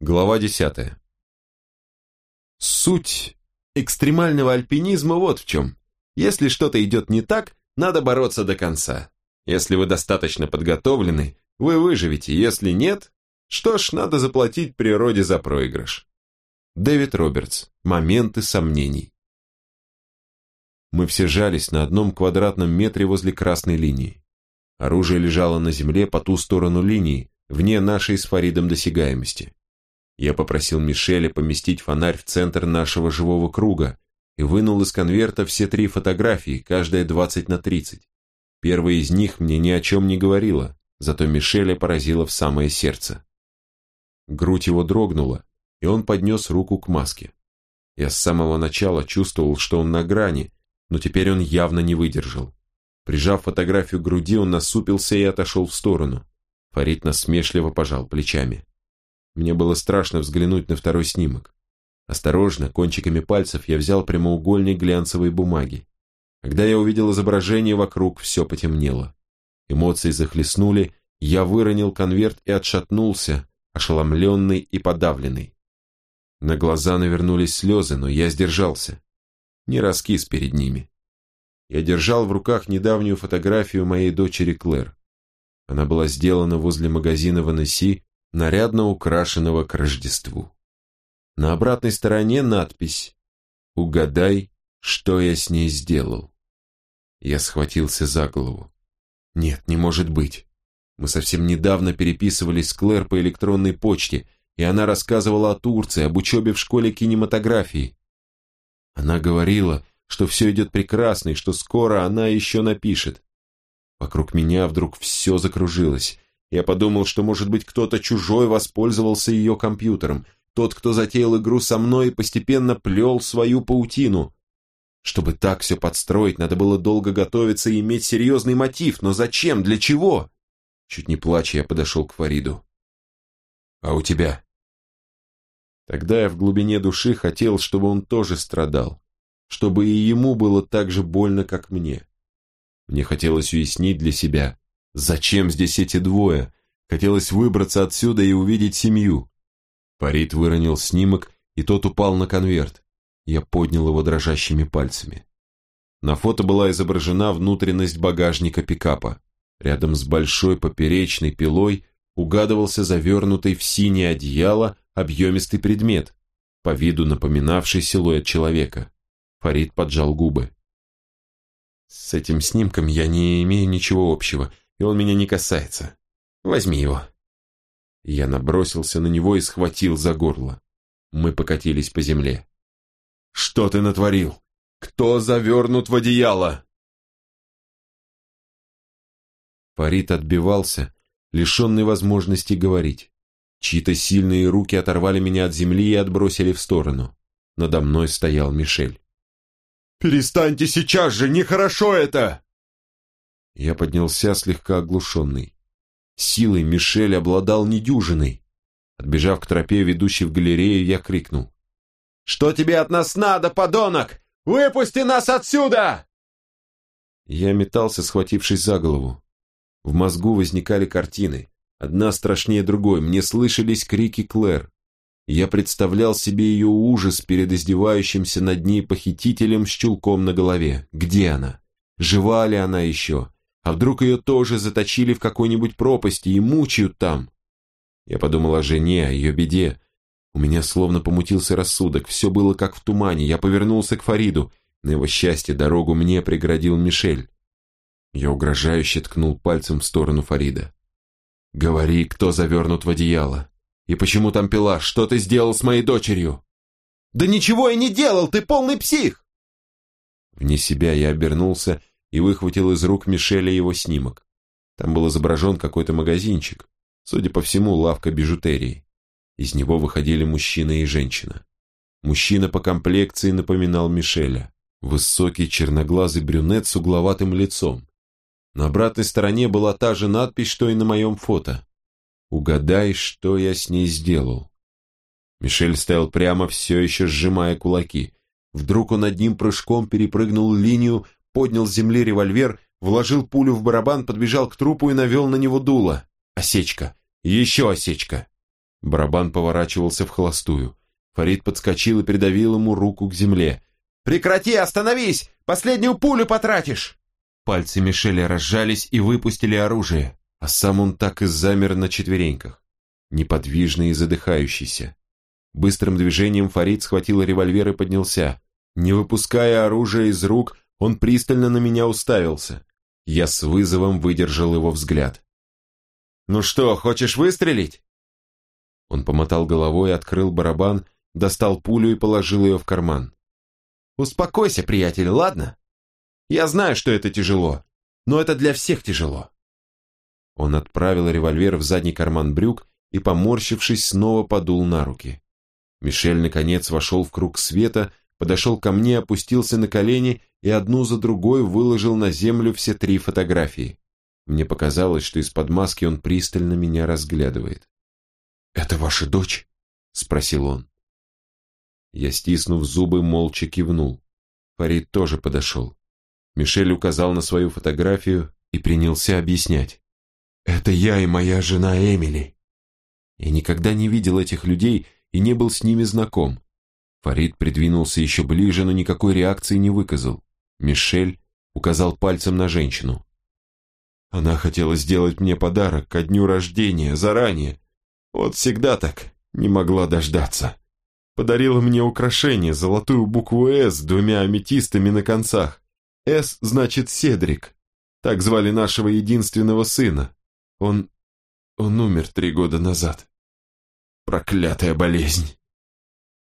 Глава 10. Суть экстремального альпинизма вот в чем. Если что-то идет не так, надо бороться до конца. Если вы достаточно подготовлены, вы выживете. Если нет, что ж, надо заплатить природе за проигрыш. Дэвид Робертс. Моменты сомнений. Мы все жались на одном квадратном метре возле красной линии. Оружие лежало на земле по ту сторону линии, вне нашей с Фаридом досягаемости. Я попросил Мишеля поместить фонарь в центр нашего живого круга и вынул из конверта все три фотографии, каждая 20 на 30. Первая из них мне ни о чем не говорила, зато Мишеля поразила в самое сердце. Грудь его дрогнула, и он поднес руку к маске. Я с самого начала чувствовал, что он на грани, но теперь он явно не выдержал. Прижав фотографию к груди, он насупился и отошел в сторону. Фарид насмешливо пожал плечами. Мне было страшно взглянуть на второй снимок. Осторожно, кончиками пальцев я взял прямоугольник глянцевой бумаги. Когда я увидел изображение, вокруг все потемнело. Эмоции захлестнули, я выронил конверт и отшатнулся, ошеломленный и подавленный. На глаза навернулись слезы, но я сдержался. Не раскис перед ними. Я держал в руках недавнюю фотографию моей дочери Клэр. Она была сделана возле магазина в Аннесси нарядно украшенного к Рождеству. На обратной стороне надпись «Угадай, что я с ней сделал». Я схватился за голову. Нет, не может быть. Мы совсем недавно переписывались с Клэр по электронной почте, и она рассказывала о Турции, об учебе в школе кинематографии. Она говорила, что все идет прекрасно и что скоро она еще напишет. Вокруг меня вдруг все закружилось. Я подумал, что, может быть, кто-то чужой воспользовался ее компьютером, тот, кто затеял игру со мной и постепенно плел свою паутину. Чтобы так все подстроить, надо было долго готовиться и иметь серьезный мотив, но зачем, для чего? Чуть не плача, я подошел к Фариду. «А у тебя?» Тогда я в глубине души хотел, чтобы он тоже страдал, чтобы и ему было так же больно, как мне. Мне хотелось уяснить для себя, Зачем здесь эти двое? Хотелось выбраться отсюда и увидеть семью. Парит выронил снимок, и тот упал на конверт. Я поднял его дрожащими пальцами. На фото была изображена внутренность багажника пикапа. Рядом с большой поперечной пилой угадывался завернутый в синее одеяло объемистый предмет, по виду напоминавший силуэт человека. Фарид поджал губы. «С этим снимком я не имею ничего общего и он меня не касается. Возьми его». Я набросился на него и схватил за горло. Мы покатились по земле. «Что ты натворил? Кто завернут в одеяло?» Фарид отбивался, лишенный возможности говорить. Чьи-то сильные руки оторвали меня от земли и отбросили в сторону. Надо мной стоял Мишель. «Перестаньте сейчас же, нехорошо это!» Я поднялся слегка оглушенный. Силой Мишель обладал недюжиной. Отбежав к тропе, ведущей в галерею, я крикнул. «Что тебе от нас надо, подонок? Выпусти нас отсюда!» Я метался, схватившись за голову. В мозгу возникали картины. Одна страшнее другой. Мне слышались крики Клэр. Я представлял себе ее ужас перед издевающимся над ней похитителем с чулком на голове. Где она? Жива ли она еще? А вдруг ее тоже заточили в какой-нибудь пропасти и мучают там? Я подумал о жене, о ее беде. У меня словно помутился рассудок, все было как в тумане. Я повернулся к Фариду. На его счастье дорогу мне преградил Мишель. Я угрожающе ткнул пальцем в сторону Фарида. «Говори, кто завернут в одеяло. И почему там пила? Что ты сделал с моей дочерью?» «Да ничего я не делал, ты полный псих!» Вне себя я обернулся и выхватил из рук Мишеля его снимок. Там был изображен какой-то магазинчик, судя по всему, лавка бижутерии. Из него выходили мужчина и женщина. Мужчина по комплекции напоминал Мишеля. Высокий черноглазый брюнет с угловатым лицом. На обратной стороне была та же надпись, что и на моем фото. «Угадай, что я с ней сделал». Мишель стоял прямо, все еще сжимая кулаки. Вдруг он одним прыжком перепрыгнул линию, поднял с земли револьвер, вложил пулю в барабан, подбежал к трупу и навел на него дуло. Осечка. Еще осечка. Барабан поворачивался в холостую. Фарид подскочил и придавил ему руку к земле. «Прекрати, остановись! Последнюю пулю потратишь!» Пальцы Мишеля разжались и выпустили оружие, а сам он так и замер на четвереньках, неподвижный и задыхающийся. Быстрым движением Фарид схватил револьвер и поднялся. Не выпуская оружие из рук, он пристально на меня уставился. Я с вызовом выдержал его взгляд. «Ну что, хочешь выстрелить?» Он помотал головой, открыл барабан, достал пулю и положил ее в карман. «Успокойся, приятель, ладно? Я знаю, что это тяжело, но это для всех тяжело». Он отправил револьвер в задний карман брюк и, поморщившись, снова подул на руки. Мишель, наконец, вошел в круг света, подошел ко мне, опустился на колени и одну за другой выложил на землю все три фотографии. Мне показалось, что из-под маски он пристально меня разглядывает. «Это ваша дочь?» — спросил он. Я, стиснув зубы, молча кивнул. Фарид тоже подошел. Мишель указал на свою фотографию и принялся объяснять. «Это я и моя жена Эмили». Я никогда не видел этих людей и не был с ними знаком. Фарид придвинулся еще ближе, но никакой реакции не выказал. Мишель указал пальцем на женщину. Она хотела сделать мне подарок ко дню рождения, заранее. Вот всегда так, не могла дождаться. Подарила мне украшение, золотую букву «С» с двумя аметистами на концах. «С» значит «Седрик». Так звали нашего единственного сына. Он... он умер три года назад. Проклятая болезнь.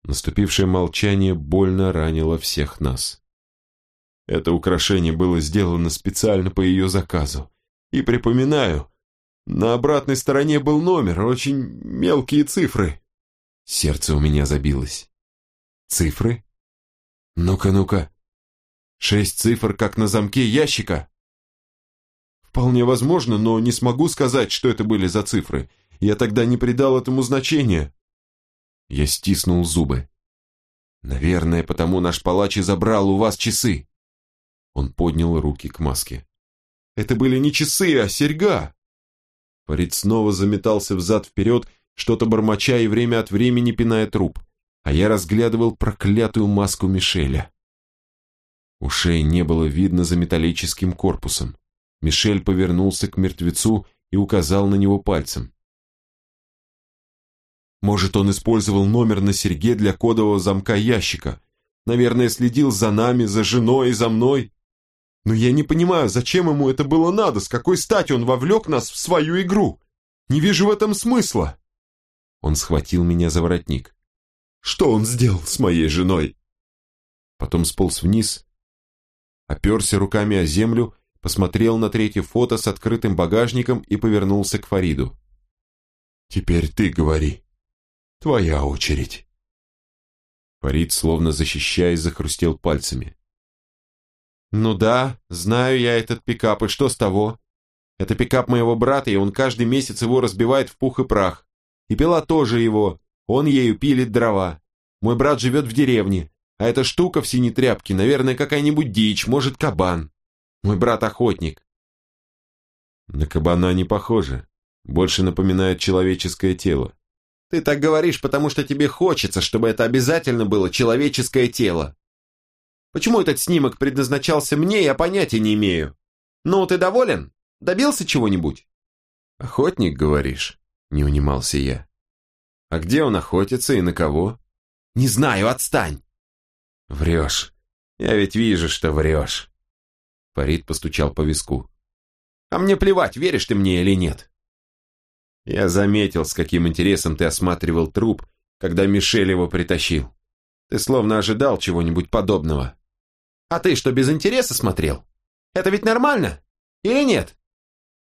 Наступившее молчание больно ранило всех нас. Это украшение было сделано специально по ее заказу. И припоминаю, на обратной стороне был номер, очень мелкие цифры. Сердце у меня забилось. Цифры? Ну-ка, ну-ка. Шесть цифр, как на замке ящика? Вполне возможно, но не смогу сказать, что это были за цифры. Я тогда не придал этому значения. Я стиснул зубы. Наверное, потому наш палач и забрал у вас часы. Он поднял руки к маске. Это были не часы, а серьга. Фарид снова заметался взад-вперед, что-то бормоча и время от времени пиная труп, а я разглядывал проклятую маску Мишеля. Ушей не было видно за металлическим корпусом. Мишель повернулся к мертвецу и указал на него пальцем. Может, он использовал номер на серьге для кодового замка ящика. Наверное, следил за нами, за женой и за мной. Но я не понимаю, зачем ему это было надо, с какой стати он вовлек нас в свою игру. Не вижу в этом смысла. Он схватил меня за воротник. Что он сделал с моей женой? Потом сполз вниз, оперся руками о землю, посмотрел на третье фото с открытым багажником и повернулся к Фариду. «Теперь ты говори. Твоя очередь». Фарид, словно защищаясь, захрустел пальцами. «Ну да, знаю я этот пикап, и что с того? Это пикап моего брата, и он каждый месяц его разбивает в пух и прах. И пила тоже его, он ею пилит дрова. Мой брат живет в деревне, а эта штука в синей тряпке, наверное, какая-нибудь дичь, может, кабан. Мой брат охотник». «На кабана не похоже, больше напоминает человеческое тело». «Ты так говоришь, потому что тебе хочется, чтобы это обязательно было человеческое тело. Почему этот снимок предназначался мне, я понятия не имею. Ну, ты доволен? Добился чего-нибудь?» «Охотник, говоришь?» – не унимался я. «А где он охотится и на кого?» «Не знаю, отстань!» «Врешь. Я ведь вижу, что врешь». Фарид постучал по виску. «А мне плевать, веришь ты мне или нет». Я заметил, с каким интересом ты осматривал труп, когда Мишель его притащил. Ты словно ожидал чего-нибудь подобного. А ты что, без интереса смотрел? Это ведь нормально? Или нет?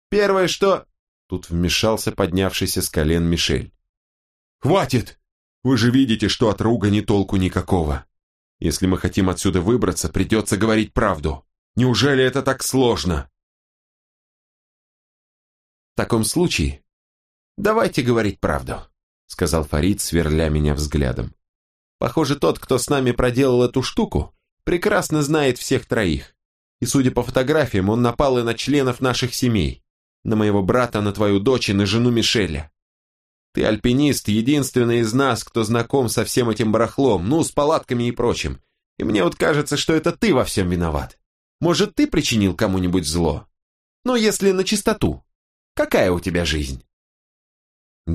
Первое, что...» Тут вмешался поднявшийся с колен Мишель. «Хватит! Вы же видите, что от ругани толку никакого. Если мы хотим отсюда выбраться, придется говорить правду. Неужели это так сложно?» «В таком случае, давайте говорить правду», сказал Фарид, сверля меня взглядом. «Похоже, тот, кто с нами проделал эту штуку, прекрасно знает всех троих. И судя по фотографиям, он напал и на членов наших семей. На моего брата, на твою дочь и на жену Мишеля. Ты альпинист, единственный из нас, кто знаком со всем этим барахлом, ну, с палатками и прочим. И мне вот кажется, что это ты во всем виноват. Может, ты причинил кому-нибудь зло? Ну, если на чистоту. Какая у тебя жизнь?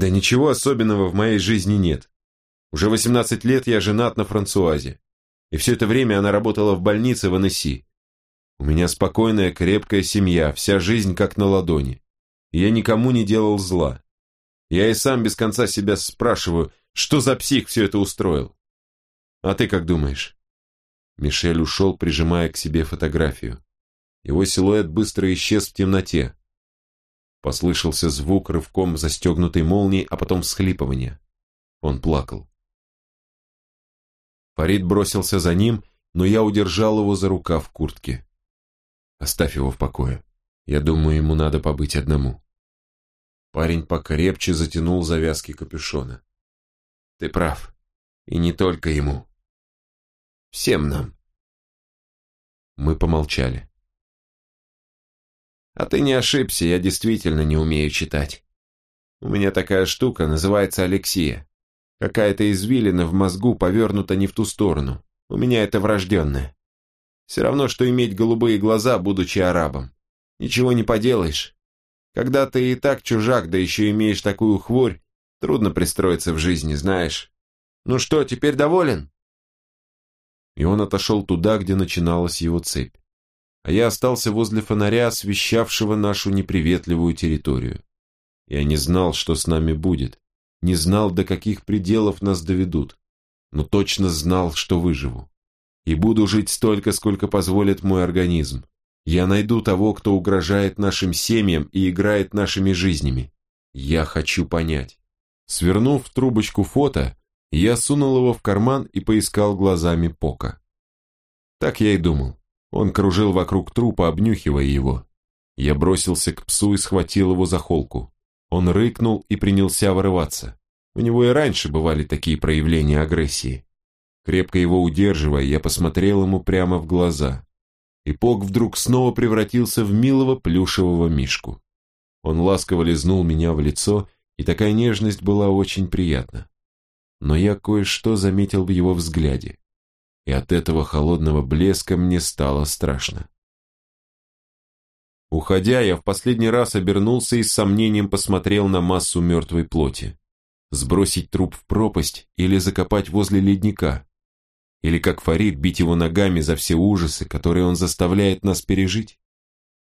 Да ничего особенного в моей жизни нет. Уже 18 лет я женат на Франсуазе. И все это время она работала в больнице в Аннесси. У меня спокойная, крепкая семья, вся жизнь как на ладони. И я никому не делал зла. Я и сам без конца себя спрашиваю, что за псих все это устроил. А ты как думаешь? Мишель ушел, прижимая к себе фотографию. Его силуэт быстро исчез в темноте. Послышался звук рывком застегнутой молнии, а потом всхлипывание. Он плакал. Фарид бросился за ним, но я удержал его за рукав куртки. Оставь его в покое. Я думаю, ему надо побыть одному. Парень покрепче затянул завязки капюшона. Ты прав. И не только ему. Всем нам. Мы помолчали. А ты не ошибся, я действительно не умею читать. У меня такая штука, называется Алексия. Какая-то извилина в мозгу повернута не в ту сторону. У меня это врожденное. Все равно, что иметь голубые глаза, будучи арабом. Ничего не поделаешь. Когда ты и так чужак, да еще имеешь такую хворь, трудно пристроиться в жизни, знаешь. Ну что, теперь доволен?» И он отошел туда, где начиналась его цепь. А я остался возле фонаря, освещавшего нашу неприветливую территорию. Я не знал, что с нами будет, не знал, до каких пределов нас доведут, но точно знал, что выживу. И буду жить столько, сколько позволит мой организм, я найду того, кто угрожает нашим семьям и играет нашими жизнями. Я хочу понять. Свернув трубочку фото, я сунул его в карман и поискал глазами Пока. Так я и думал. Он кружил вокруг трупа, обнюхивая его. Я бросился к псу и схватил его за холку. Он рыкнул и принялся вырываться. У него и раньше бывали такие проявления агрессии. Крепко его удерживая, я посмотрел ему прямо в глаза и Пок вдруг снова превратился в милого плюшевого мишку. Он ласково лизнул меня в лицо, и такая нежность была очень приятна. Но я кое-что заметил в его взгляде, и от этого холодного блеска мне стало страшно. Уходя, я в последний раз обернулся и с сомнением посмотрел на массу мертвой плоти. Сбросить труп в пропасть или закопать возле ледника? Или как Фарид бить его ногами за все ужасы, которые он заставляет нас пережить?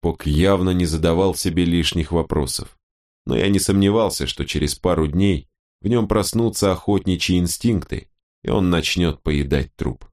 Пок явно не задавал себе лишних вопросов. Но я не сомневался, что через пару дней в нем проснутся охотничьи инстинкты, и он начнет поедать труп.